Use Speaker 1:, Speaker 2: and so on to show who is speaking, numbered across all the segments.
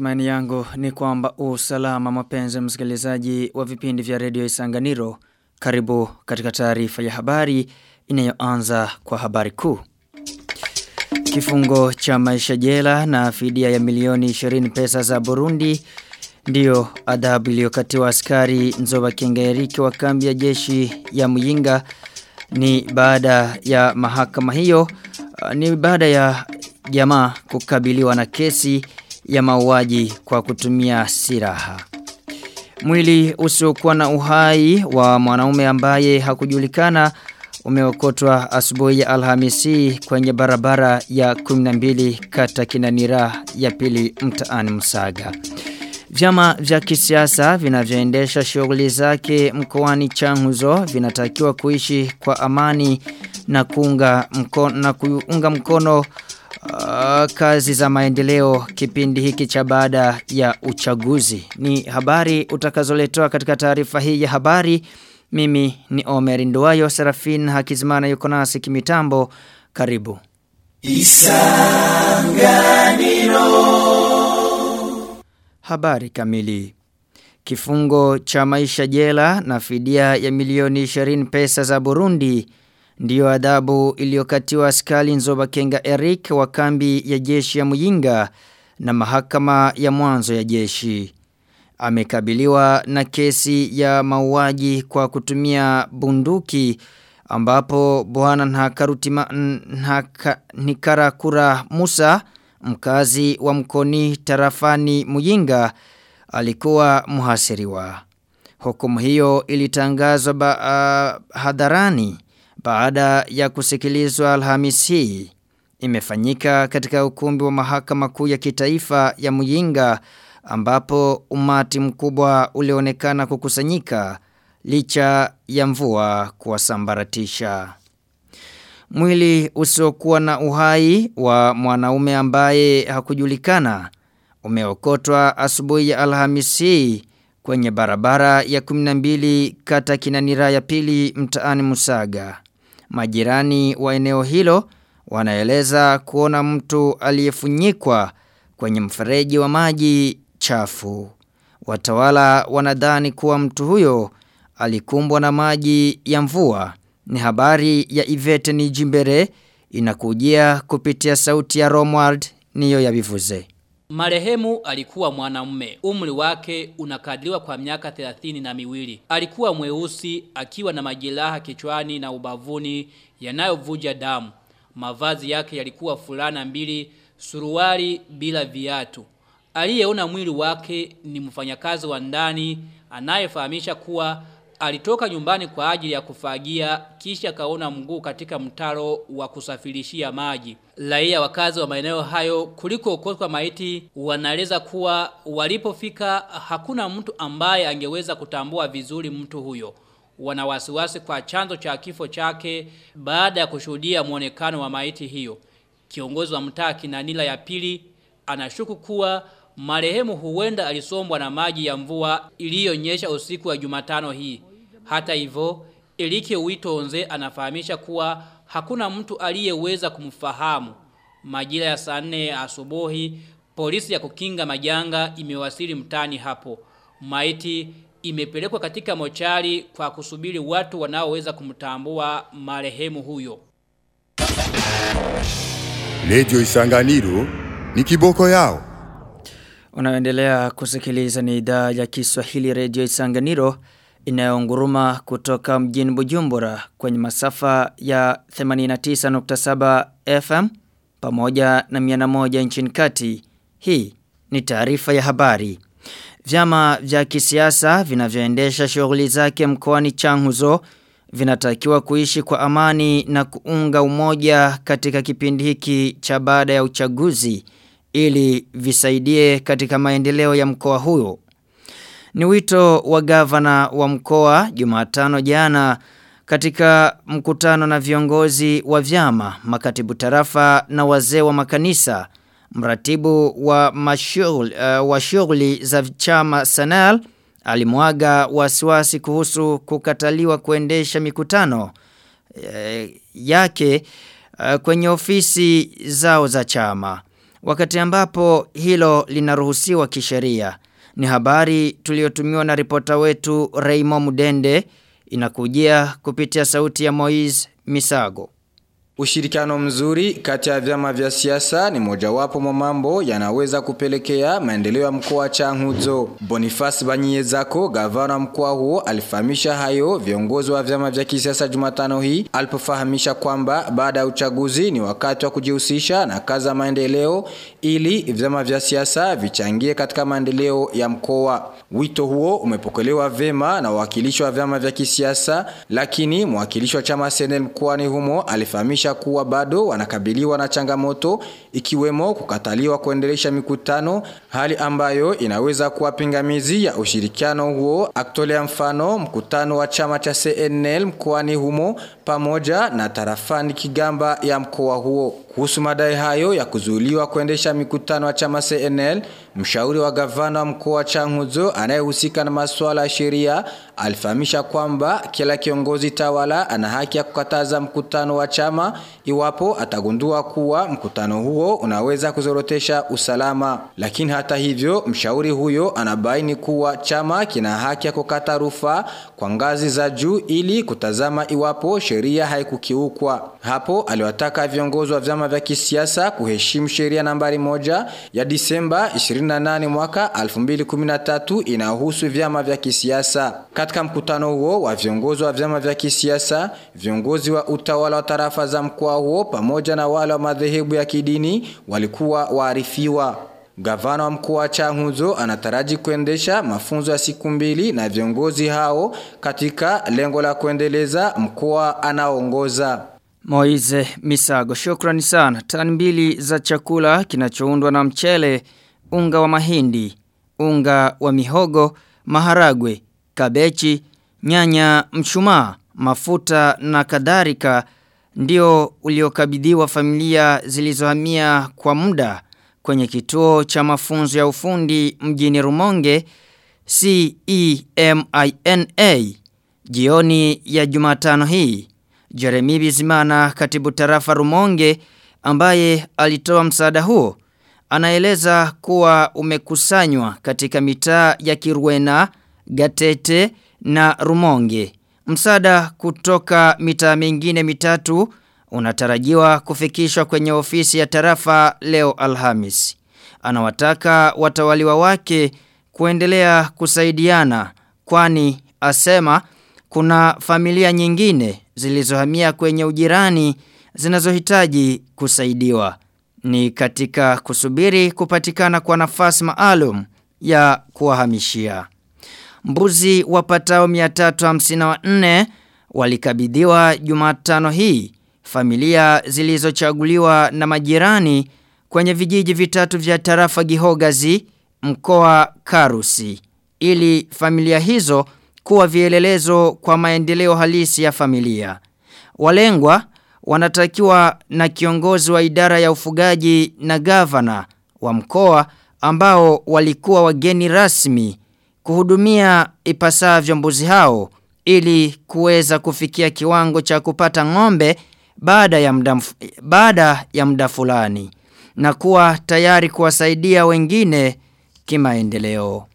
Speaker 1: Matumaini yangu ni kwamba usalama mapenzi msikilizaji wa vipindi vya redio Isanganiro. Karibu katika taarifa ya habari inayoanza kwa habari kuu. Kifungo cha maisha jela na fidia ya milioni 20 pesa za Burundi ndiyo adhabu iliyokatiwa askari Nzoba Kingeriki wa kambi ya jeshi ya Muyinga ni baada ya mahakama hiyo ni baada ya jamaa kukabiliwa na kesi ya mauaji kwa kutumia silaha. Mwili usiokuwa na uhai wa mwanaume ambaye hakujulikana umeokotwa asubuhi ya Alhamisi kwenye barabara ya 12 kata Kinanira ya pili mtaani Msaga. Vyama vya kisiasa vinavyoendesha shughuli zake mkoani Changuzo vinatakiwa kuishi kwa amani na kuunga mkono, na kuunga mkono uh, kazi za maendeleo kipindi hiki cha baada ya uchaguzi. Ni habari utakazoletoa katika taarifa hii ya habari. Mimi ni Omer Nduwayo Serafin Hakizimana yuko nasi kimitambo. Karibu. Isanganiro Habari kamili Kifungo cha maisha jela na fidia ya milioni 20 pesa za Burundi ndiyo adhabu iliyokatiwa askali Nzoba Kenga Eric wa kambi ya jeshi ya Muyinga na mahakama ya mwanzo ya jeshi. Amekabiliwa na kesi ya mauaji kwa kutumia bunduki ambapo bwana Nhakarutima nhaka, Nikarakura Musa mkazi wa mkoni tarafani Muyinga alikuwa muhasiriwa. Hukumu hiyo ilitangazwa uh, hadharani baada ya kusikilizwa Alhamisi imefanyika katika ukumbi wa mahakama kuu ya kitaifa ya Muyinga ambapo umati mkubwa ulionekana kukusanyika licha ya mvua kuwasambaratisha. Mwili usiokuwa na uhai wa mwanaume ambaye hakujulikana umeokotwa asubuhi ya Alhamisi kwenye barabara ya 12 kata Kinanira ya pili mtaani Musaga. Majirani wa eneo hilo wanaeleza kuona mtu aliyefunyikwa kwenye mfereji wa maji chafu. Watawala wanadhani kuwa mtu huyo alikumbwa na maji ya mvua. Ni habari ya Ivete Nijimbere inakujia kupitia sauti ya Romwald niyo ya bivuze.
Speaker 2: Marehemu alikuwa mwanamume. Umri wake unakadiriwa kwa miaka thelathini na miwili. Alikuwa mweusi akiwa na majeraha kichwani na ubavuni yanayovuja damu. Mavazi yake yalikuwa fulana mbili, suruali bila viatu. Aliyeona mwili wake ni mfanyakazi wa ndani anayefahamisha kuwa alitoka nyumbani kwa ajili ya kufagia kisha kaona mguu katika mtaro wa kusafirishia maji. Raia wakazi wa maeneo hayo kuliko okotwa maiti wanaeleza kuwa walipofika hakuna mtu ambaye angeweza kutambua vizuri mtu huyo. Wana wasiwasi kwa chanzo cha kifo chake baada ya kushuhudia muonekano wa maiti hiyo. Kiongozi wa mtaa Kinanila ya pili anashuku kuwa marehemu huenda alisombwa na maji ya mvua iliyonyesha usiku wa Jumatano hii. Hata hivyo, Elike Witonze anafahamisha kuwa hakuna mtu aliyeweza kumfahamu. Majira ya saa nne asubuhi, polisi ya kukinga majanga imewasili mtani hapo. Maiti imepelekwa katika mochari kwa kusubiri watu wanaoweza kumtambua marehemu huyo.
Speaker 3: Radio Isanganiro ni kiboko yao.
Speaker 1: Unaendelea kusikiliza ni idhaa ya Kiswahili Radio Isanganiro inayonguruma kutoka mjini Bujumbura kwenye masafa ya 89.7 FM pamoja na 101 nchini kati. Hii ni taarifa ya habari. Vyama vya kisiasa vinavyoendesha shughuli zake mkoani Changuzo vinatakiwa kuishi kwa amani na kuunga umoja katika kipindi hiki cha baada ya uchaguzi ili visaidie katika maendeleo ya mkoa huyo. Ni wito wa gavana wa mkoa Jumatano jana katika mkutano na viongozi wa vyama, makatibu tarafa na wazee wa makanisa. Mratibu wa mashughuli uh, wa shughuli za chama Sanal alimwaga wasiwasi kuhusu kukataliwa kuendesha mikutano uh, yake uh, kwenye ofisi zao za chama. wakati ambapo hilo linaruhusiwa kisheria. Ni habari tuliyotumiwa na ripota wetu Raymond Mudende inakujia kupitia sauti ya Moise Misago.
Speaker 4: Ushirikiano mzuri kati ya vyama vya siasa ni mojawapo mwa mambo yanaweza kupelekea maendeleo ya mkoa wa Changuzo. Boniface Banyezako, gavana mkoa huo, alifahamisha hayo viongozi wa vyama vya kisiasa Jumatano hii alipofahamisha kwamba baada ya uchaguzi ni wakati wa kujihusisha na kazi za maendeleo ili vyama vya siasa vichangie katika maendeleo ya mkoa. Wito huo umepokelewa vema na wawakilishi wa vyama vya kisiasa, lakini mwakilishi wa chama CNL mkoani humo alifahamisha kuwa bado wanakabiliwa na changamoto ikiwemo kukataliwa kuendelesha mikutano, hali ambayo inaweza kuwa pingamizi ya ushirikiano huo. Akitolea mfano mkutano wa chama cha CNL mkoani humo pamoja na tarafani Kigamba ya mkoa huo. Kuhusu madai hayo ya kuzuiliwa kuendesha mikutano wa chama CNL, mshauri wa gavana wa mkoa wa Changuzo anayehusika na masuala ya sheria alifahamisha kwamba kila kiongozi tawala ana haki ya kukataza mkutano wa chama iwapo atagundua kuwa mkutano huo unaweza kuzorotesha usalama. Lakini hata hivyo, mshauri huyo anabaini kuwa chama kina haki ya kukata rufaa kwa ngazi za juu ili kutazama iwapo sheria haikukiukwa. Hapo aliwataka viongozi wa vyama vya kisiasa kuheshimu sheria nambari moja ya Disemba 28 mwaka 2013 inayohusu vyama vya kisiasa. Katika mkutano huo wa viongozi wa vyama vya kisiasa, viongozi wa utawala wa tarafa za mkoa huo pamoja na wale wa madhehebu ya kidini walikuwa waarifiwa. Gavana wa mkoa wa Changuzo anataraji kuendesha mafunzo ya siku mbili na viongozi hao katika lengo la kuendeleza mkoa anaoongoza.
Speaker 1: Moize Misago, shukrani sana. Tani mbili za chakula kinachoundwa na mchele, unga wa mahindi, unga wa mihogo, maharagwe, kabechi, nyanya, mshumaa, mafuta na kadhalika ndio uliokabidhiwa familia zilizohamia kwa muda kwenye kituo cha mafunzo ya ufundi mjini Rumonge CEMINA jioni ya Jumatano hii. Jeremy Bizimana katibu tarafa Rumonge ambaye alitoa msaada huo anaeleza kuwa umekusanywa katika mitaa ya Kirwena, Gatete na Rumonge. Msaada kutoka mitaa mingine mitatu unatarajiwa kufikishwa kwenye ofisi ya tarafa leo Alhamis. Anawataka watawaliwa wake kuendelea kusaidiana kwani asema kuna familia nyingine zilizohamia kwenye ujirani zinazohitaji kusaidiwa. Ni katika kusubiri kupatikana kwa nafasi maalum ya kuwahamishia. Mbuzi wapatao 354 walikabidhiwa Jumatano hii familia zilizochaguliwa na majirani kwenye vijiji vitatu vya tarafa Gihogazi mkoa Karusi ili familia hizo kuwa vielelezo kwa maendeleo halisi ya familia. Walengwa wanatakiwa na kiongozi wa idara ya ufugaji na gavana wa mkoa ambao walikuwa wageni rasmi kuhudumia ipasavyo mbuzi hao ili kuweza kufikia kiwango cha kupata ng'ombe baada ya muda baada ya muda fulani na kuwa tayari kuwasaidia wengine kimaendeleo.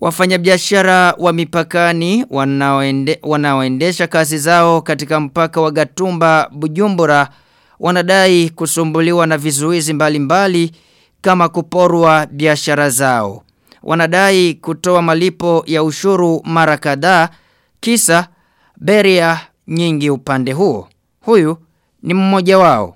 Speaker 1: Wafanyabiashara wa mipakani wanaoende, wanaoendesha kazi zao katika mpaka wa Gatumba Bujumbura wanadai kusumbuliwa na vizuizi mbalimbali mbali, kama kuporwa biashara zao. Wanadai kutoa malipo ya ushuru mara kadhaa kisa beria nyingi upande huo. Huyu ni mmoja wao.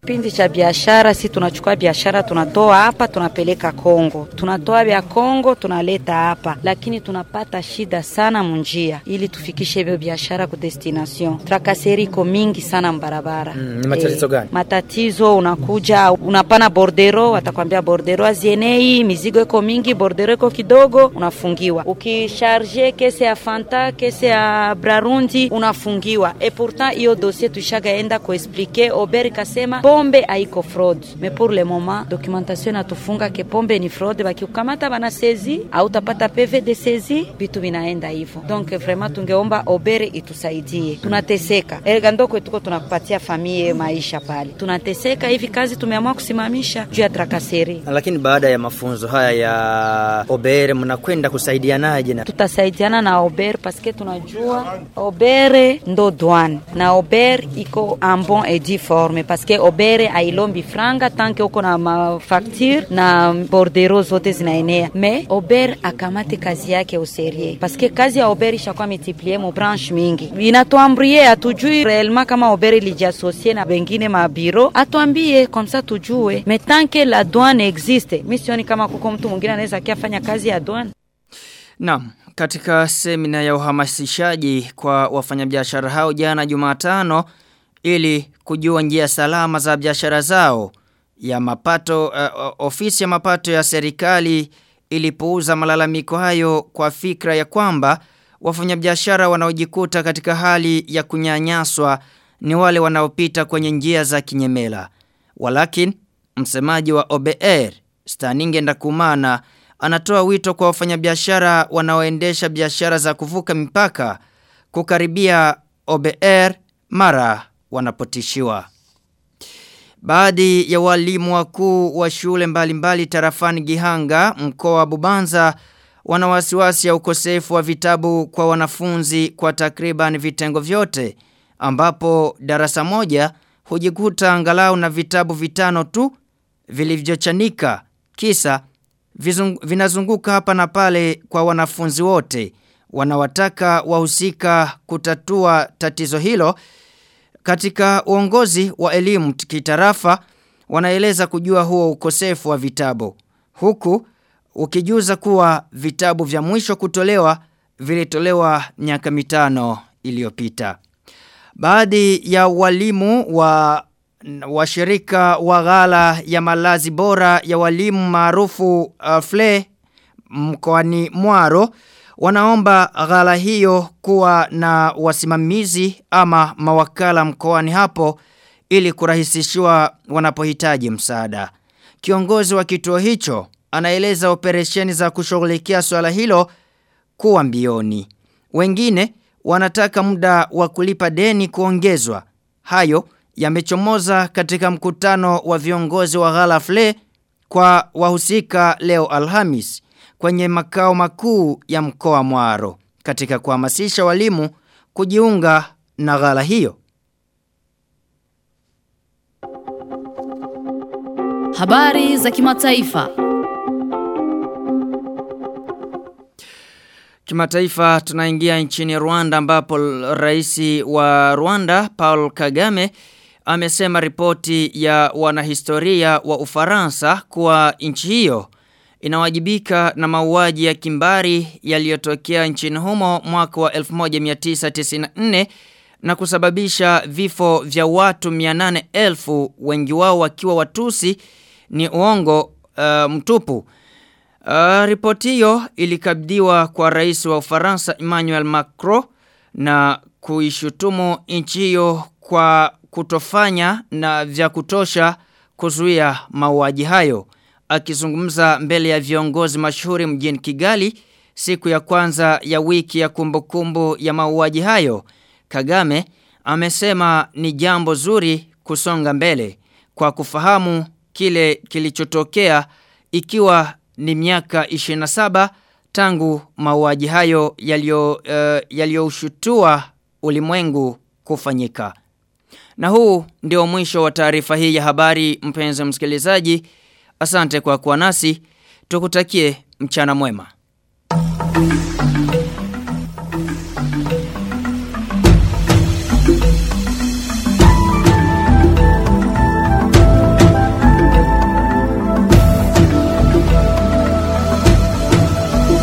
Speaker 5: Kipindi cha biashara, si tunachukua biashara tunatoa hapa tunapeleka Kongo, tunatoa vya Kongo tunaleta hapa, lakini tunapata shida sana munjia ili tufikishe hivyo biashara ku destination. Trakaseri iko mingi sana mbarabara.
Speaker 1: Mm, ni matatizo
Speaker 5: Eh,
Speaker 1: gani?
Speaker 5: Matatizo, unakuja unapana bordero, watakwambia bordero azienei, mizigo iko mingi, bordero iko kidogo, unafungiwa. Ukisharge kese ya Fanta, kese ya Brarundi, unafungiwa. Et pourtant hiyo dossier tushagaenda kuexplique, Ober kasema bon pombe haiko fraud. Mais pour le moment documentation inatufunga ke pombe ni fraud. Bakiukamata bana sezi hautapata pv de sezi vitu vinaenda hivyo. Donc vraiment tungeomba obere itusaidie. Tunateseka. Erga ndoko tuko tunakupatia familia maisha pale. Tunateseka. Hivi kazi tumeamua kusimamisha juu ya trakaseri
Speaker 1: Lakini baada ya mafunzo haya ya Obere mnakwenda kusaidianaje na
Speaker 5: tutasaidiana na obere paske tunajua obere ndo douane. Na obere iko en bon et difforme paske obere ailombi franga tanke uko na mafakture na bordero zote zinaenea. Me ober akamate kazi yake userie paske kazi ya ober ishakuwa multiplie mu branche mingi. Inatuambrie atujui reelma kama ober ilijiasosie na bengine mabiro atuambie komsa tujue. Me tanke la douane existe misioni kama kuko mtu mwingine anaweza akiafanya kazi ya douane.
Speaker 1: Naam, katika semina ya uhamasishaji kwa wafanyabiashara hao jana Jumatano ili kujua njia salama za biashara zao ya mapato uh, ofisi ya mapato ya serikali ilipouza malalamiko hayo kwa fikra ya kwamba wafanyabiashara wanaojikuta katika hali ya kunyanyaswa ni wale wanaopita kwenye njia za kinyemela. Walakin msemaji wa OBR Staninge Ndakumana anatoa wito kwa wafanyabiashara wanaoendesha biashara za kuvuka mipaka kukaribia OBR mara wanapotishiwa. Baadhi ya walimu wakuu wa shule mbalimbali tarafani Gihanga mkoa wa Bubanza wana wasiwasi ya ukosefu wa vitabu kwa wanafunzi kwa takriban vitengo vyote ambapo darasa moja hujikuta angalau na vitabu vitano tu vilivyochanika kisa vizung, vinazunguka hapa na pale kwa wanafunzi wote wanawataka wahusika kutatua tatizo hilo katika uongozi wa elimu kitarafa wanaeleza kujua huo ukosefu wa vitabu. Huku ukijuza kuwa vitabu vya mwisho kutolewa vilitolewa miaka mitano iliyopita. Baadhi ya walimu wa washirika wa ghala ya malazi bora ya walimu maarufu uh, FLE mkoani Mwaro wanaomba ghala hiyo kuwa na wasimamizi ama mawakala mkoani hapo ili kurahisishiwa wanapohitaji msaada. Kiongozi wa kituo hicho anaeleza operesheni za kushughulikia swala hilo kuwa mbioni. Wengine wanataka muda wa kulipa deni kuongezwa. Hayo yamechomoza katika mkutano wa viongozi wa ghala FLE kwa wahusika leo Alhamis kwenye makao makuu ya mkoa Mwaro katika kuhamasisha walimu kujiunga na ghala hiyo.
Speaker 6: Habari za kimataifa.
Speaker 1: Kimataifa tunaingia nchini Rwanda ambapo rais wa Rwanda Paul Kagame amesema ripoti ya wanahistoria wa Ufaransa kuwa nchi hiyo inawajibika na mauaji ya kimbari yaliyotokea nchini humo mwaka wa 1994 na kusababisha vifo vya watu 800,000 wengi wao wakiwa watusi ni uongo uh, mtupu. Uh, ripoti hiyo ilikabidhiwa kwa rais wa Ufaransa Emmanuel Macron na kuishutumu nchi hiyo kwa kutofanya na vya kutosha kuzuia mauaji hayo. Akizungumza mbele ya viongozi mashuhuri mjini Kigali siku ya kwanza ya wiki ya kumbukumbu ya mauaji hayo, Kagame amesema ni jambo zuri kusonga mbele kwa kufahamu kile kilichotokea ikiwa ni miaka 27 tangu mauaji hayo yaliyo uh, yaliyoshutua ulimwengu kufanyika. Na huu ndio mwisho wa taarifa hii ya habari mpenzi msikilizaji. Asante kwa kuwa nasi. Tukutakie mchana mwema.